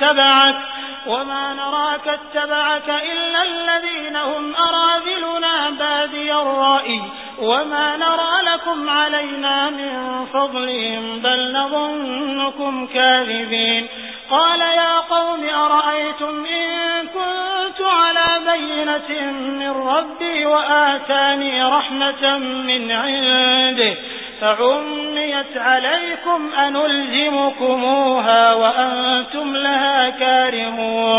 اتبعك وما نراك اتبعك إلا الذين هم أراذلنا بادي الرأي وما نرى لكم علينا من فضلهم بل نظنكم كاذبين قال يا قوم أرأيتم إن كنت على بينة من ربي وآتاني رحمة من عنده فعميت عليكم أنلزمكموها وأنتم